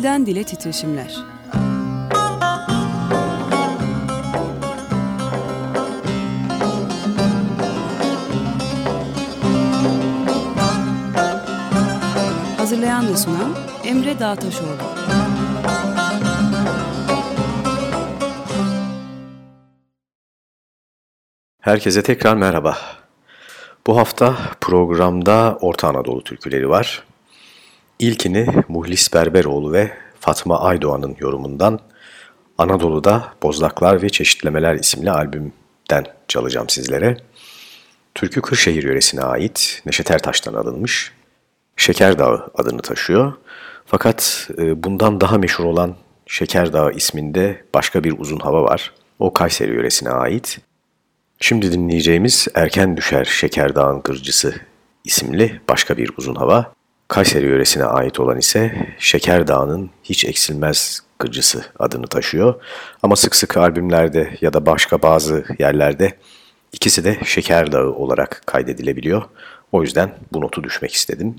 Dilden dile titreşimler. Hazırlayan ve sunan Emre Dağtaşoğlu. Herkese tekrar merhaba. Bu hafta programda Orta Anadolu türküleri var. İlkini Muhlis Berberoğlu ve Fatma Aydoğan'ın yorumundan Anadolu'da Bozlaklar ve Çeşitlemeler isimli albümden çalacağım sizlere. Türkü Kırşehir yöresine ait Neşet Ertaş'tan alınmış. Şeker Dağı adını taşıyor. Fakat e, bundan daha meşhur olan Şeker Dağı isminde başka bir uzun hava var. O Kayseri yöresine ait. Şimdi dinleyeceğimiz Erken Düşer Şeker Dağın Gırcısı isimli başka bir uzun hava. Kayseri yöresine ait olan ise Şeker Dağı'nın Hiç Eksilmez Gırcısı adını taşıyor. Ama sık sık albümlerde ya da başka bazı yerlerde ikisi de Şeker Dağı olarak kaydedilebiliyor. O yüzden bu notu düşmek istedim.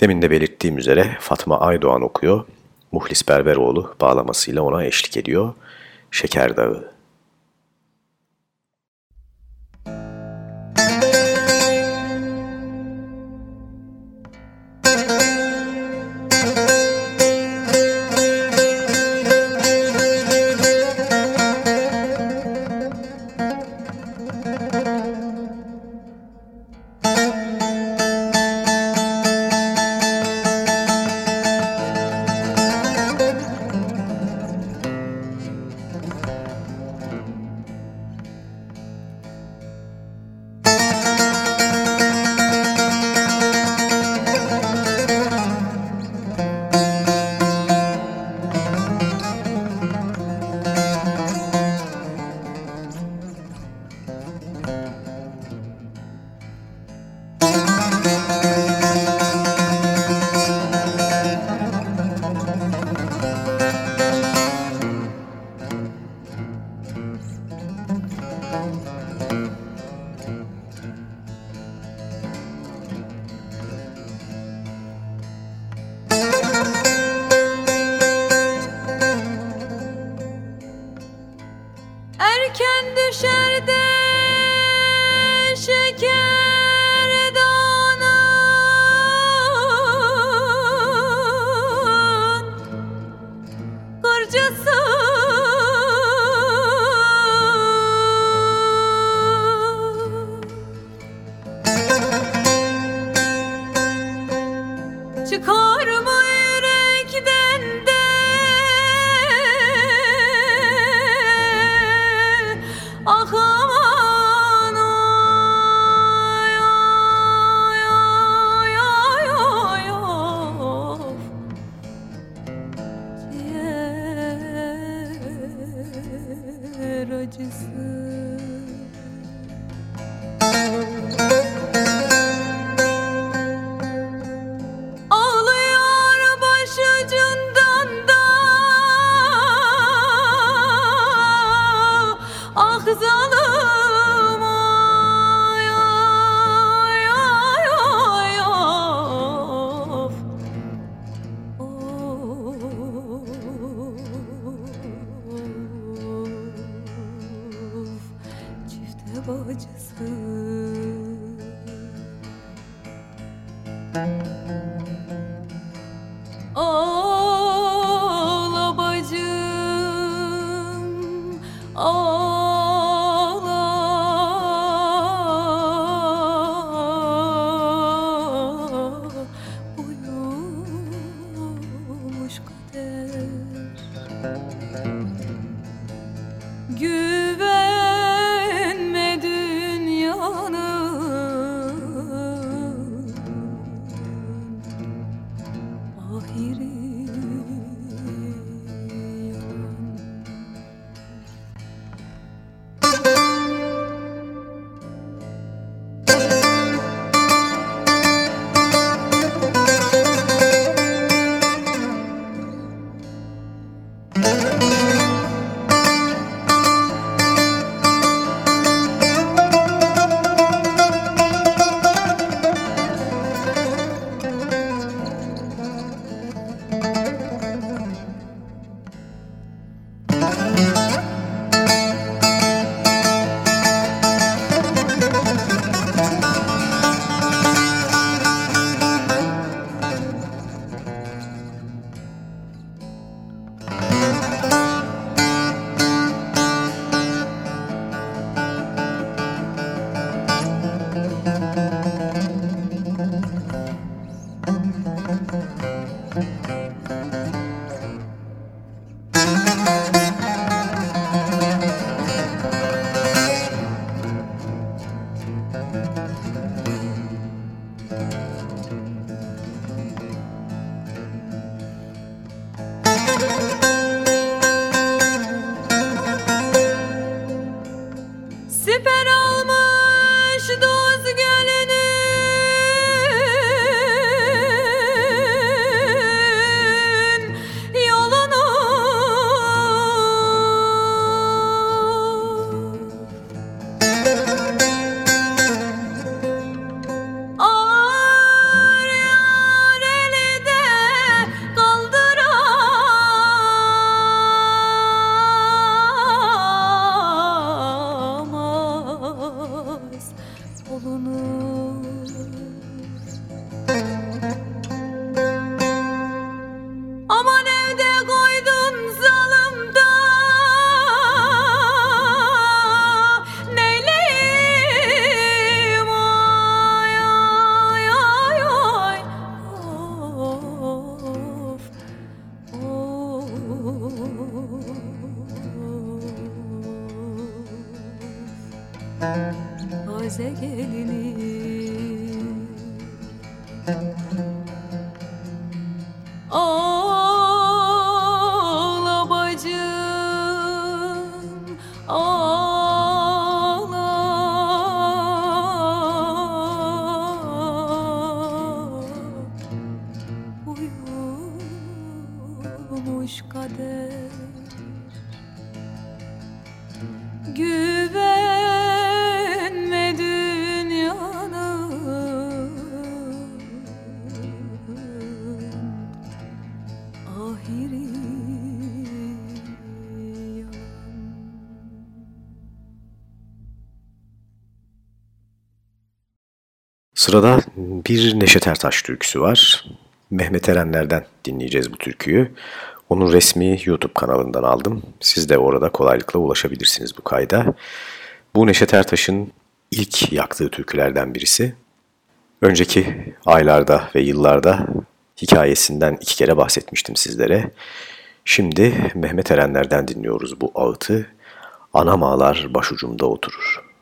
Demin de belirttiğim üzere Fatma Aydoğan okuyor. Muhlis Berberoğlu bağlamasıyla ona eşlik ediyor. Şeker Dağı. çıkar mı? Sırada bir Neşet Ertaş türküsü var. Mehmet Erenler'den dinleyeceğiz bu türküyü. Onun resmi YouTube kanalından aldım. Siz de orada kolaylıkla ulaşabilirsiniz bu kayda. Bu Neşet Ertaş'ın ilk yaktığı türkülerden birisi. Önceki aylarda ve yıllarda hikayesinden iki kere bahsetmiştim sizlere. Şimdi Mehmet Erenler'den dinliyoruz bu ağıtı. Anam ağlar başucumda oturur.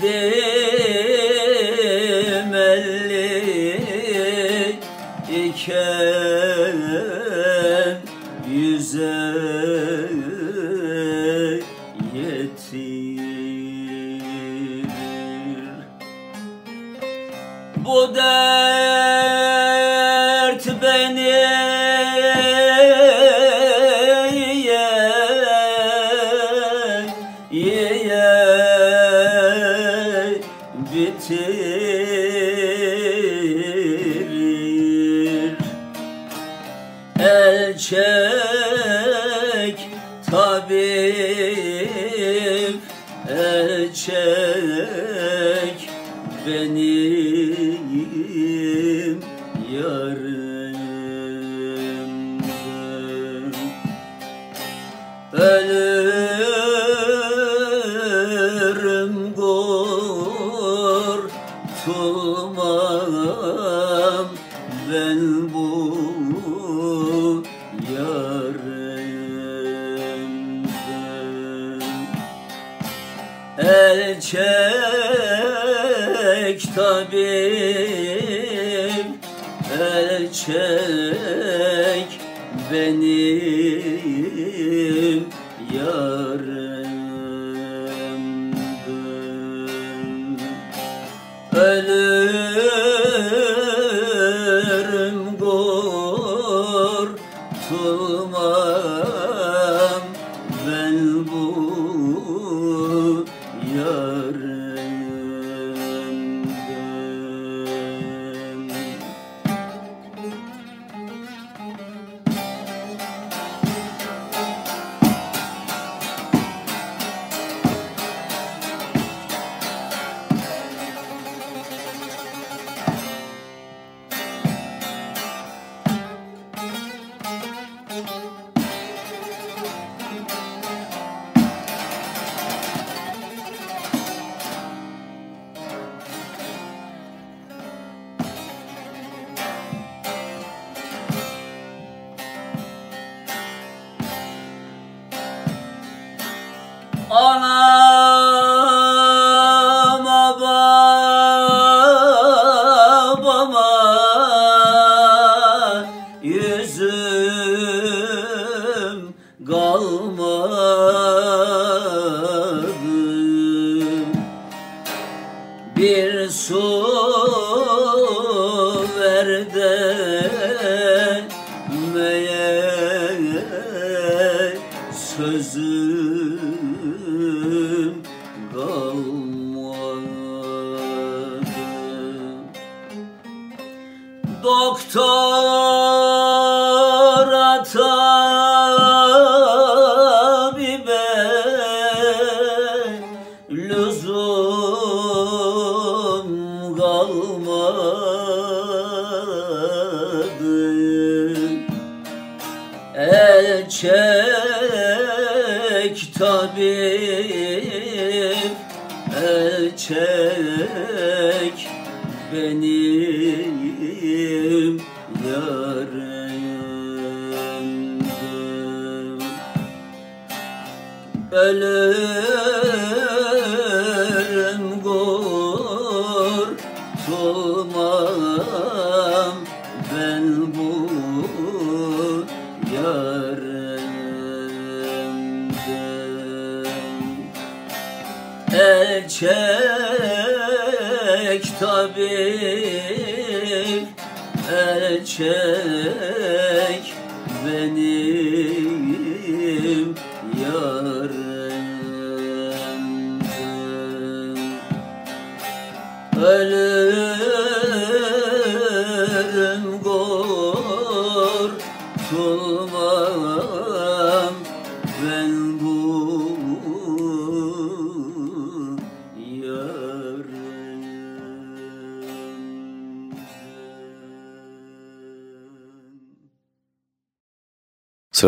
This.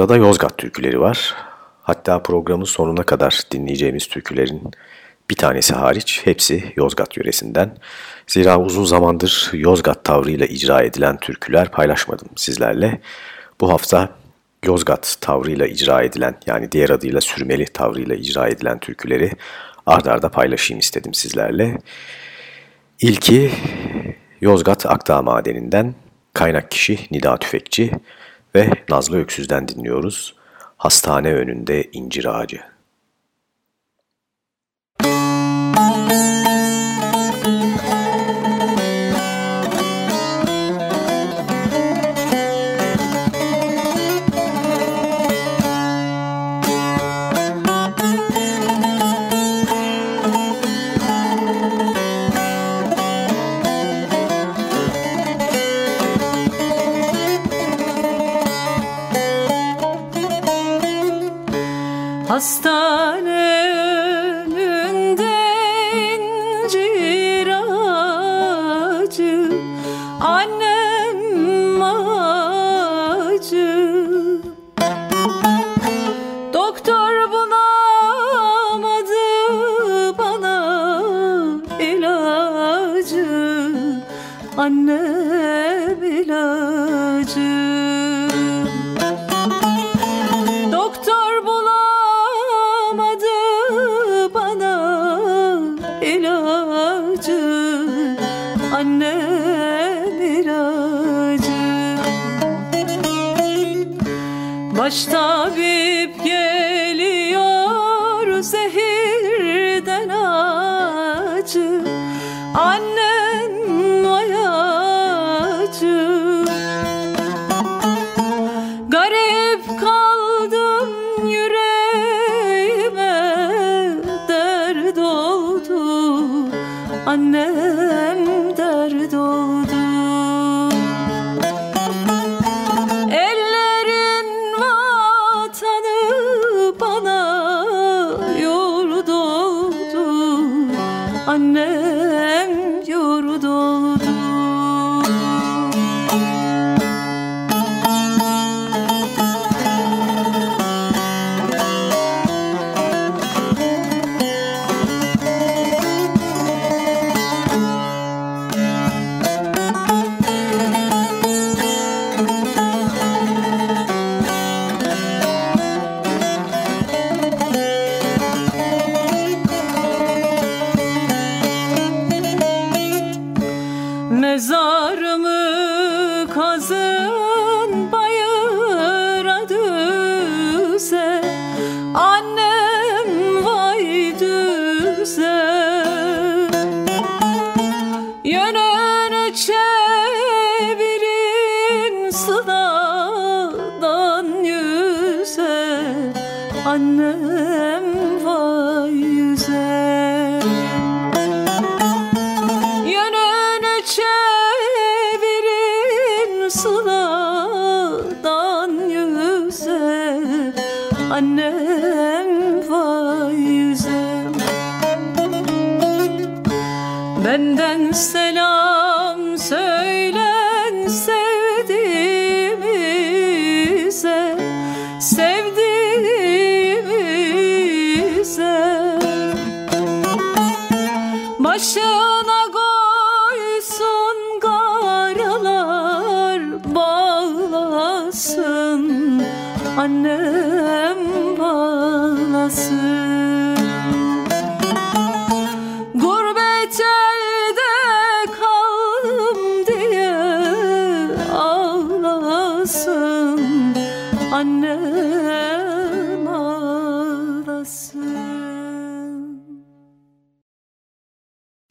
Sırada Yozgat türküleri var. Hatta programın sonuna kadar dinleyeceğimiz türkülerin bir tanesi hariç hepsi Yozgat yöresinden. Zira uzun zamandır Yozgat tavrıyla icra edilen türküler paylaşmadım sizlerle. Bu hafta Yozgat tavrıyla icra edilen yani diğer adıyla sürmeli tavrıyla icra edilen türküleri ard arda paylaşayım istedim sizlerle. İlki Yozgat Akdağ Madeni'nden kaynak kişi Nida Tüfekçi, ve Nazlı Öksüz'den dinliyoruz. Hastane önünde incir ağacı. Hastane On Annem vay yüze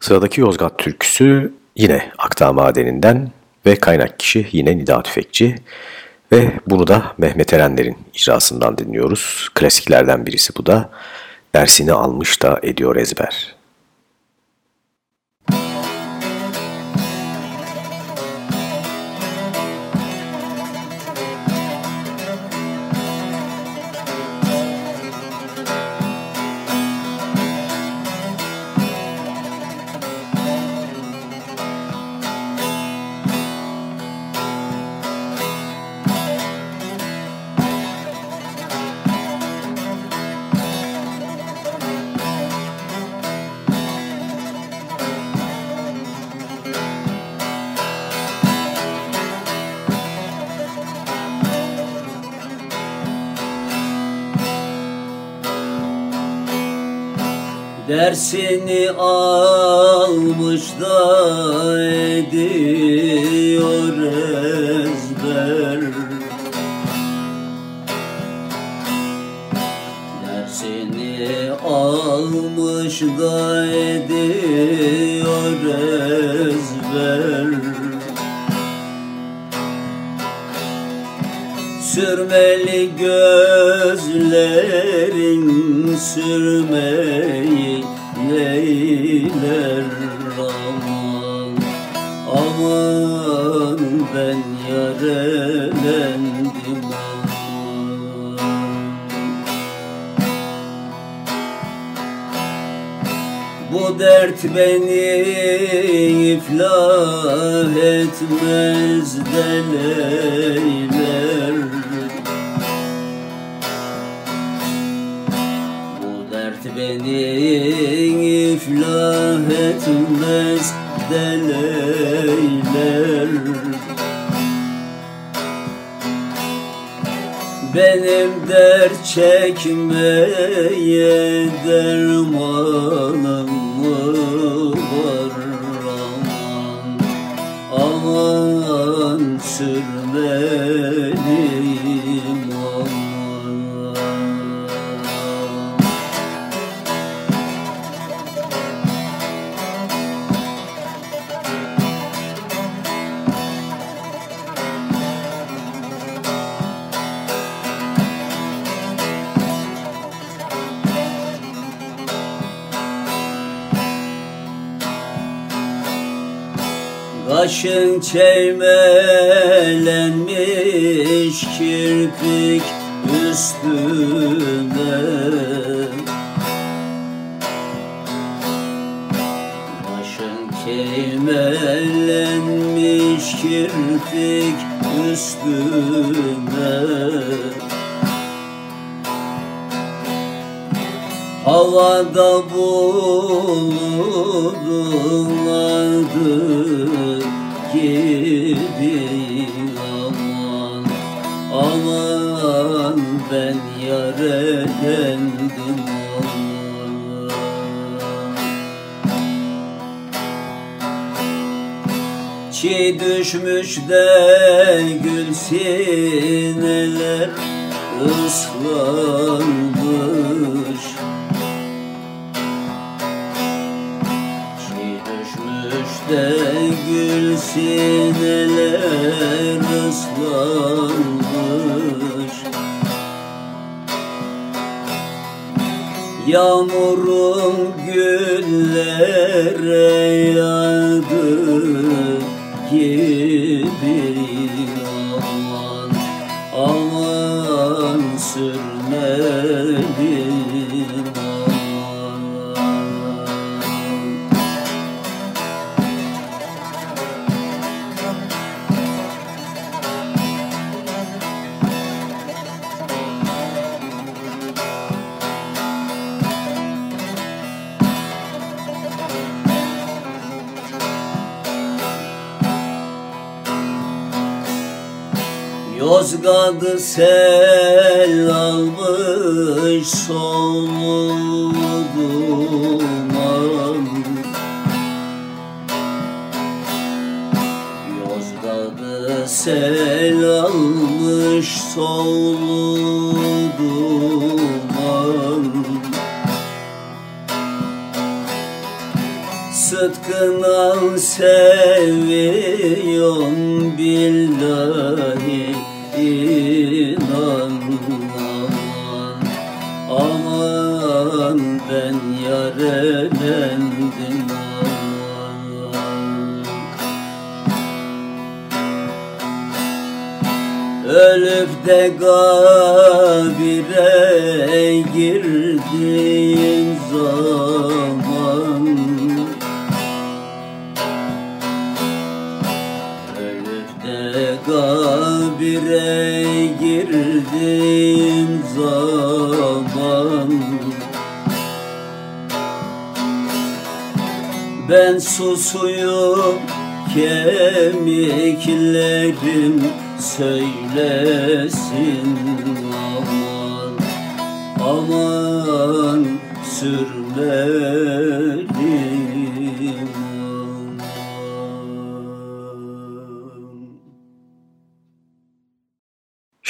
Sıradaki Yozgat türküsü yine Akdağ Madeni'nden ve kaynak kişi yine Nida Tüfekçi ve bunu da Mehmet Erenler'in icrasından dinliyoruz. Klasiklerden birisi bu da. Dersini almış da ediyor ezber. Dersini almış da ediyor ezber. Dersini almış da ediyor ezber. Sürmeli gözlerin sürmeyi neyler aman Aman ben yarelendim Bu dert beni iflah etmez deleyler Bu dert beni iflah etmez deleyler Benim dert çekmeye dermanım var? Aman Aman sürmeliyim Kaşın çeymelenmiş kirpik üstüne. Başın çeymelenmiş kirpik üstüne. Havada düşmüş sel almış solu Ben susuyum kemiklerim söylesin aman aman sürmedim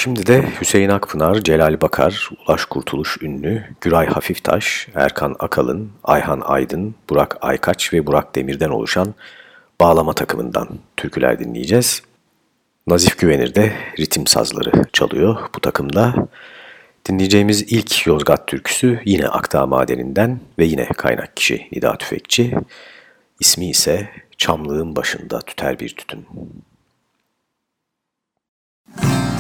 Şimdi de Hüseyin Akpınar, Celal Bakar, Ulaş Kurtuluş Ünlü, Güray Hafiftaş, Erkan Akalın, Ayhan Aydın, Burak Aykaç ve Burak Demir'den oluşan bağlama takımından türküler dinleyeceğiz. Nazif Güvenir de ritim sazları çalıyor bu takımda. Dinleyeceğimiz ilk Yozgat türküsü yine Akdağ Madeni'nden ve yine kaynak kişi Nida Tüfekçi. İsmi ise Çamlığın Başında Tüter Bir Tütün. Çamlığın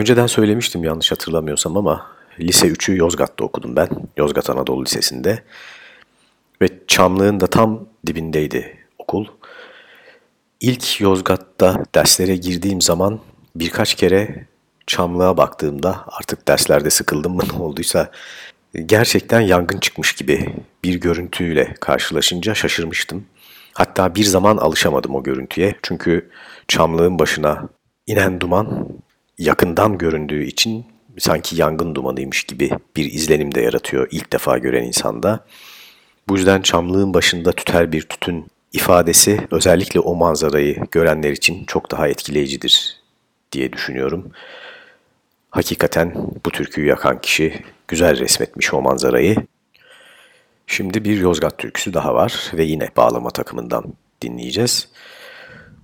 Önceden söylemiştim yanlış hatırlamıyorsam ama lise 3'ü Yozgat'ta okudum ben. Yozgat Anadolu Lisesi'nde. Ve Çamlık'ın da tam dibindeydi okul. İlk Yozgat'ta derslere girdiğim zaman birkaç kere Çamlık'a baktığımda artık derslerde sıkıldım mı ne olduysa gerçekten yangın çıkmış gibi bir görüntüyle karşılaşınca şaşırmıştım. Hatta bir zaman alışamadım o görüntüye. Çünkü Çamlığın başına inen duman yakından göründüğü için sanki yangın dumanıymış gibi bir izlenim de yaratıyor ilk defa gören insanda. Bu yüzden çamlığın başında tüter bir tütün ifadesi özellikle o manzarayı görenler için çok daha etkileyicidir diye düşünüyorum. Hakikaten bu türküyü yakan kişi güzel resmetmiş o manzarayı. Şimdi bir Yozgat türküsü daha var ve yine bağlama takımından dinleyeceğiz.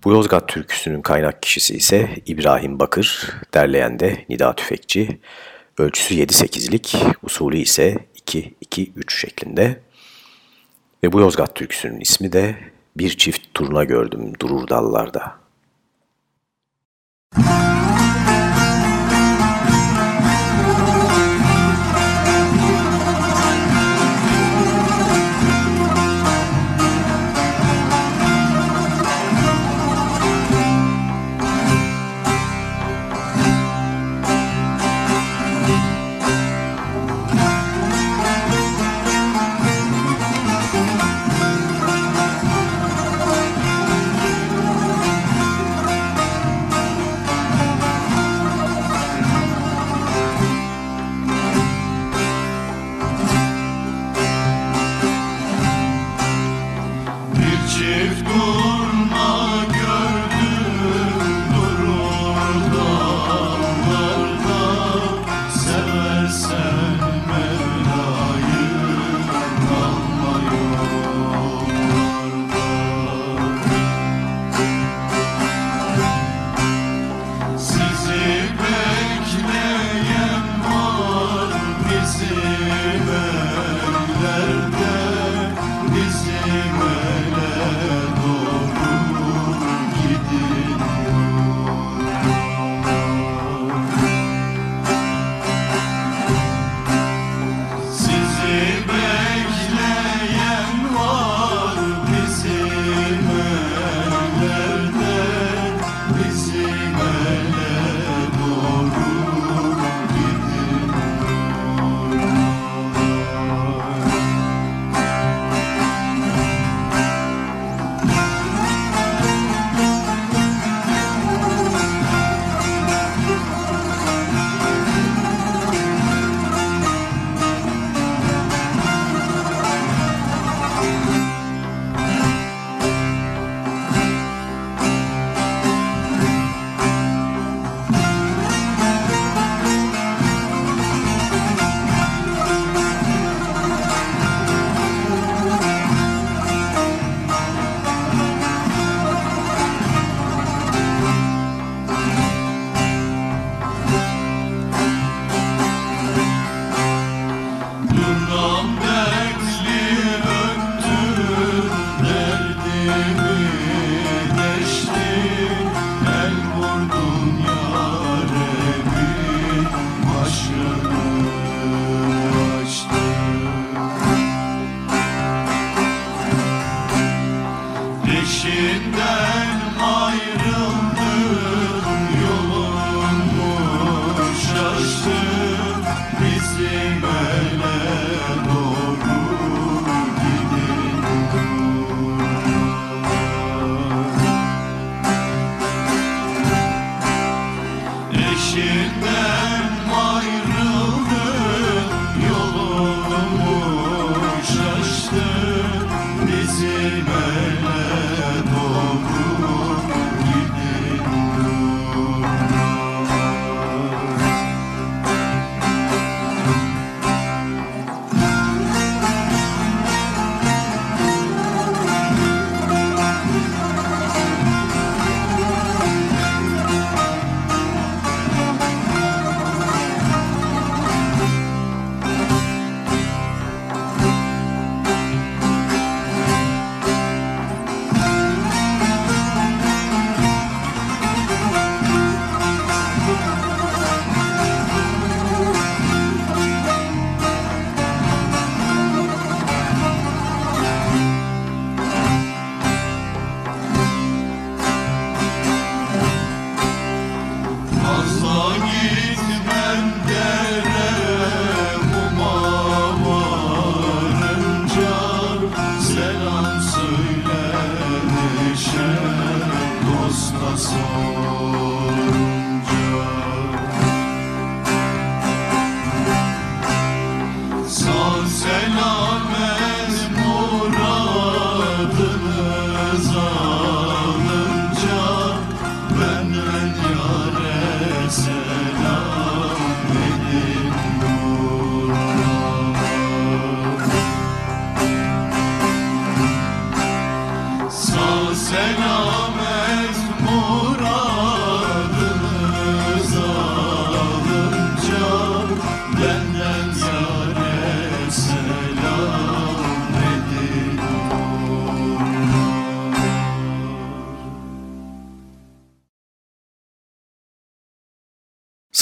Bu Yozgat türküsünün kaynak kişisi ise İbrahim Bakır, derleyen de Nida Tüfekçi. Ölçüsü 7-8'lik, usulü ise 2-2-3 şeklinde. Ve bu Yozgat türküsünün ismi de Bir çift turna gördüm durur dallarda. Bir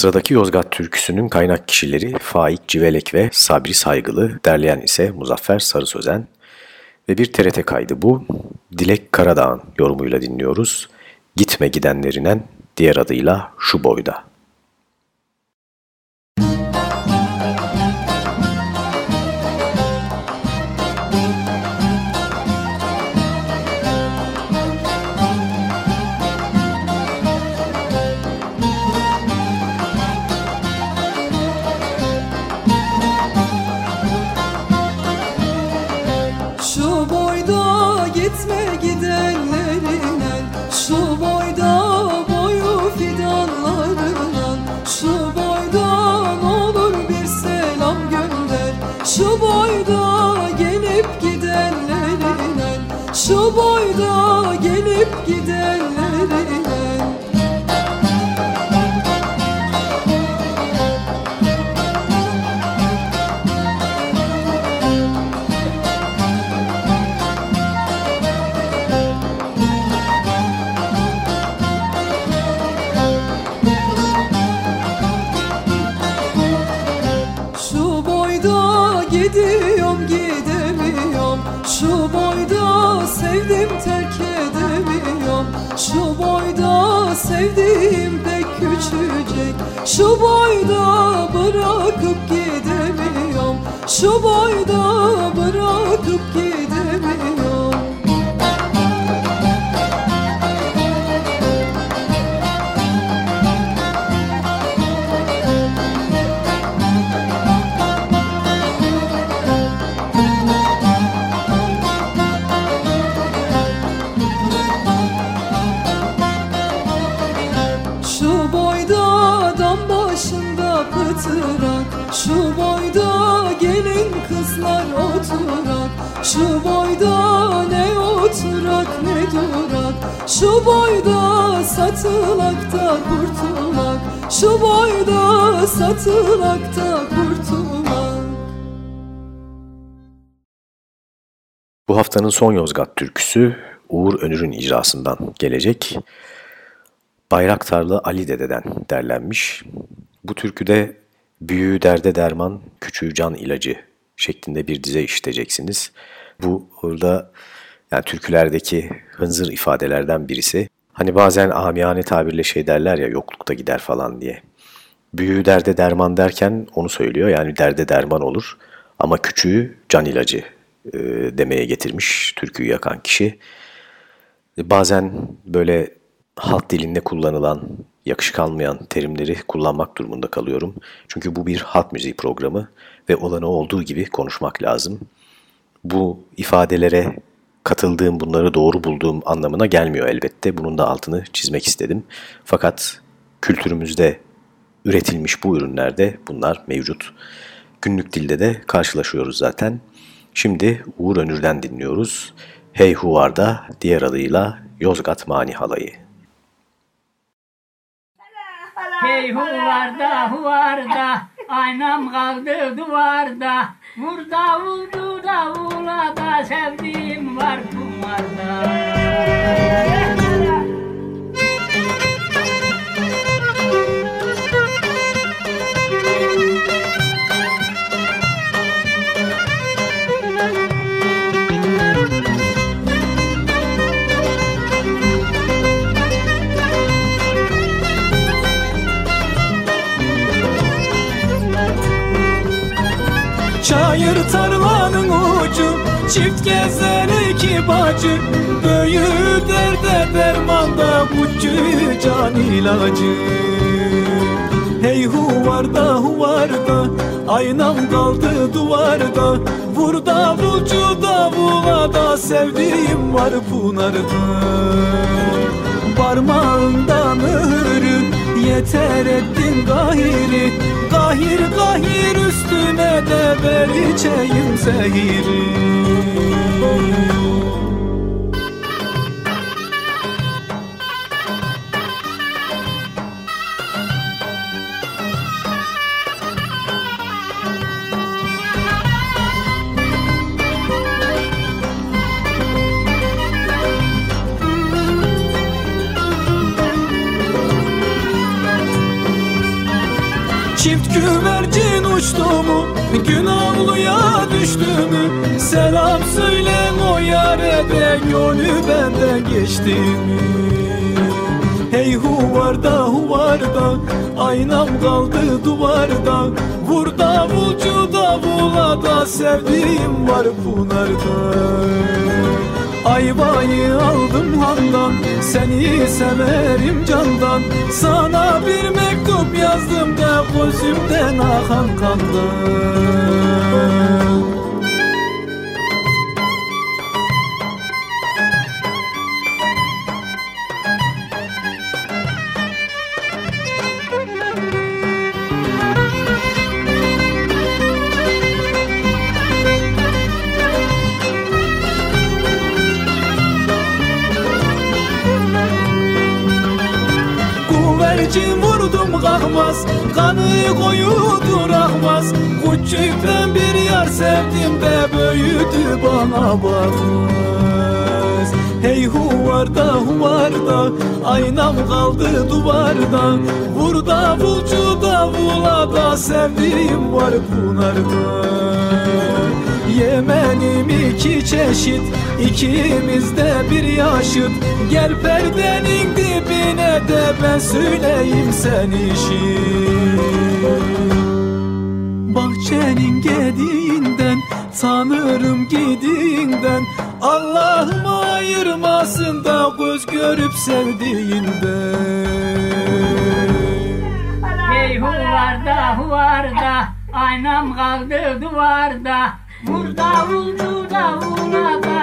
Sıradaki Yozgat türküsünün kaynak kişileri Faik Civelek ve Sabri Saygılı, derleyen ise Muzaffer Sarı Sözen ve bir TRT kaydı bu. Dilek Karadağ'ın yorumuyla dinliyoruz. Gitme gidenlerinen diğer adıyla Şu Boyda. Gelip gidenlerine Şu boyda gidiyorum gidemiyorum. Şu boyda sevdim terk Şu boyda sevdiğim pek küçücek Şu boyda bırakıp gidemiyorum. Şu boyda bırakıp gidemiyorum pıtırak Şu boyda gelin kızlar oturak Şu boyda ne oturak ne durak Şu boyda satılakta kurtulak Şu boyda satılakta kurtulak Bu haftanın son Yozgat türküsü Uğur Önür'ün icrasından gelecek. Bayraktarlı Ali Dede'den derlenmiş. Bu türküde büyüğü derde derman, küçüğü can ilacı şeklinde bir dize işiteceksiniz. Bu orada yani türkülerdeki hınzır ifadelerden birisi. Hani bazen amiyane tabirle şey derler ya yoklukta gider falan diye. Büyüğü derde derman derken onu söylüyor yani derde derman olur. Ama küçüğü can ilacı e, demeye getirmiş türküyü yakan kişi. Bazen böyle halk dilinde kullanılan, yakışık almayan terimleri kullanmak durumunda kalıyorum. Çünkü bu bir halk müziği programı ve olanı olduğu gibi konuşmak lazım. Bu ifadelere katıldığım, bunları doğru bulduğum anlamına gelmiyor elbette. Bunun da altını çizmek istedim. Fakat kültürümüzde üretilmiş bu ürünlerde bunlar mevcut. Günlük dilde de karşılaşıyoruz zaten. Şimdi Uğur Önür'den dinliyoruz. Hey Huvar'da diğer adıyla Yozgat Mani Halayı. Hey huvarda huvarda aynam kaldı duvarda. Vur davuldu davula da sevdiğim var kumarda Çift gezer iki bacı Böyü derde dermanda Ucu can ilacı. Hey huvarda huvarda Aynam kaldı duvarda. Vur davulcu davula da Sevdiğim var Pınar'da Parmağında mührü Yeter ettin gahiri Gahir gahir üstüne de içeyim zehiri Gönlü benden geçti mi? Hey huvarda huvarda Aynam kaldı duvarda. Vur davulcu davula da Sevdiğim var Pınar'da Ayvayı aldım handan Seni severim candan. Sana bir mektup yazdım da Gözümden akan kandan kalkmaz Kanı koyudur akmaz Küçükten bir yar sevdim de Büyüdü bana bakmaz. Hey huvarda huvarda Aynam kaldı duvarda Vur davulcu davula da Sevdiğim var Pınar'da Yemenim iki çeşit ikimiz de bir yaşıt. Gel perdenin dibine de ben söyleyeyim sen işi Bahçenin gediğinden tanırım gidiğinden. Allah'ım ayırmasın da göz görüp sevdiğinden. Hey huvarda huvarda Aynam kaldı duvarda Vur davulcu davula da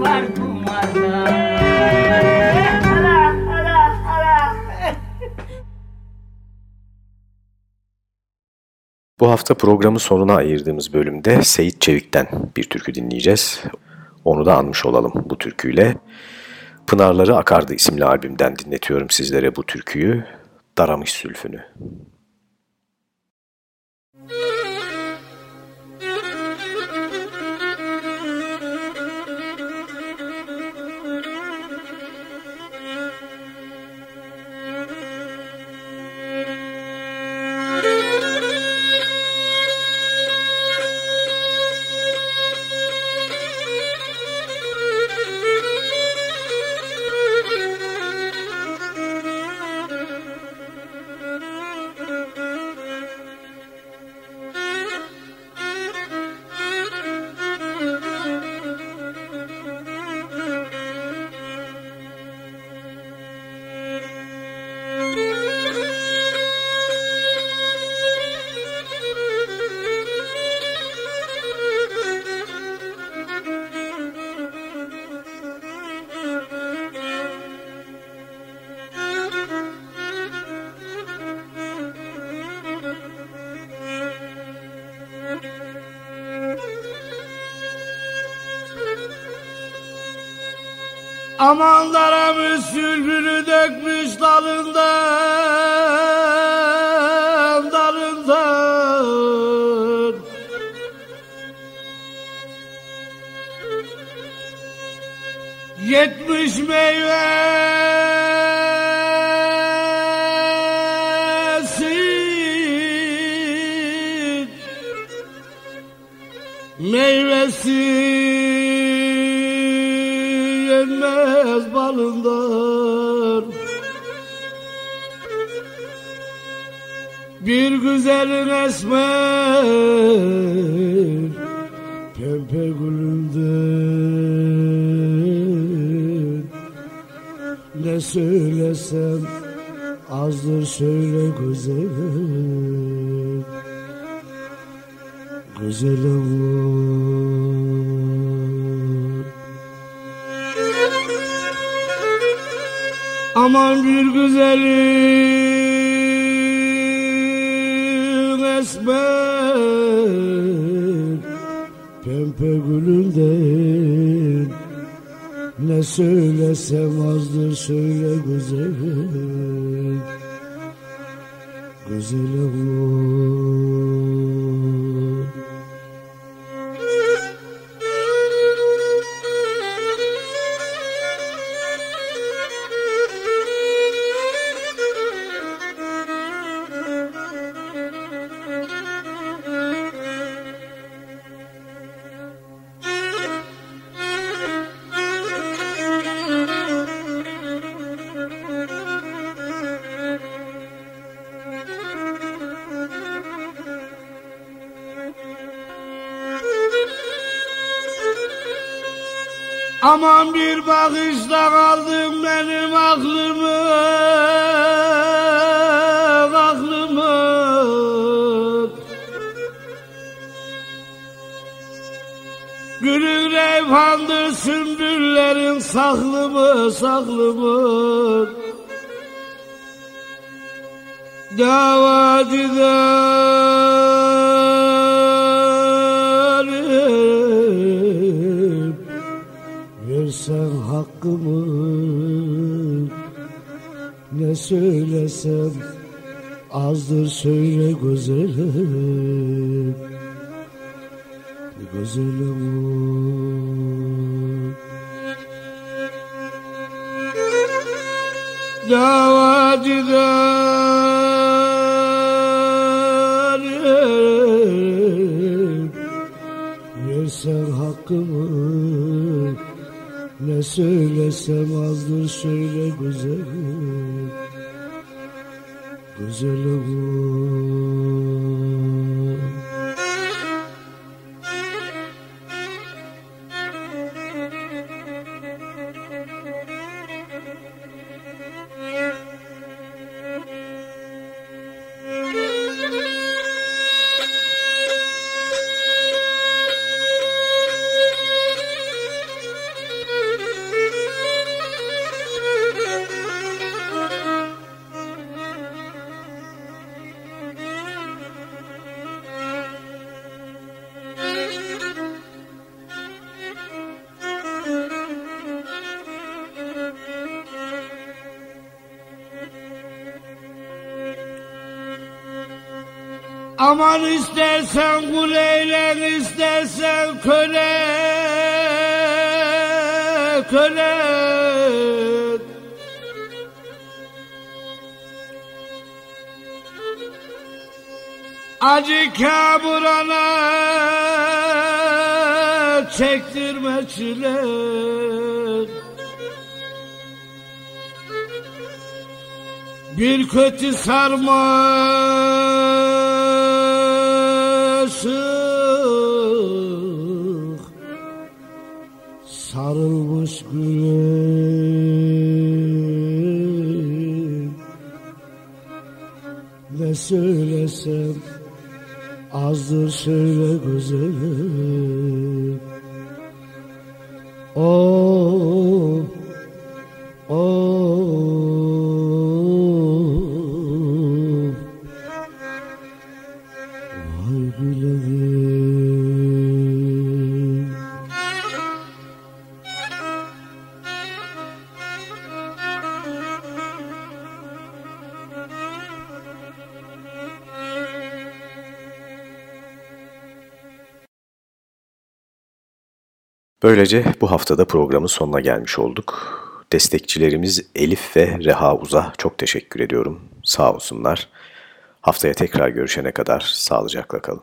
var kumarda Bu hafta programı sonuna ayırdığımız bölümde Seyit Çevik'ten bir türkü dinleyeceğiz. Onu da anmış olalım bu türküyle. Pınarları Akardı isimli albümden dinletiyorum sizlere bu türküyü. Daramış Sülfünü. Aman daramız sülbünü dökmüş dalından dalından. Yetmiş meyvesi güzelin esmer Pempe gülünden Ne söylesem azdır söyle güzelim. Güzelim var Aman bir güzelim Pempe gülünden Ne söylesem azdır söyle güzelim Güzelim var Aman bir bakışta aldın benim aklımı Aklımı. Gülün reyhandır sümbüllerin saklı mı saklı mı Dava Ne söylesem azdır söyle güzelim. Güzelim Davacıdan Versen hakkımı Ne söylesem azdır söyle güzelim Güzelim Aman istersen kul eyle, istersen köle, köle. Acı kaburana çektirme çile. Bir kötü sarmaşık Sarılmış gülüm. Ne söylesem azdır söyle güzelim. Oh, Böylece bu haftada programın sonuna gelmiş olduk. Destekçilerimiz Elif ve Reha Uz'a çok teşekkür ediyorum. Sağ olsunlar. Haftaya tekrar görüşene kadar sağlıcakla kalın.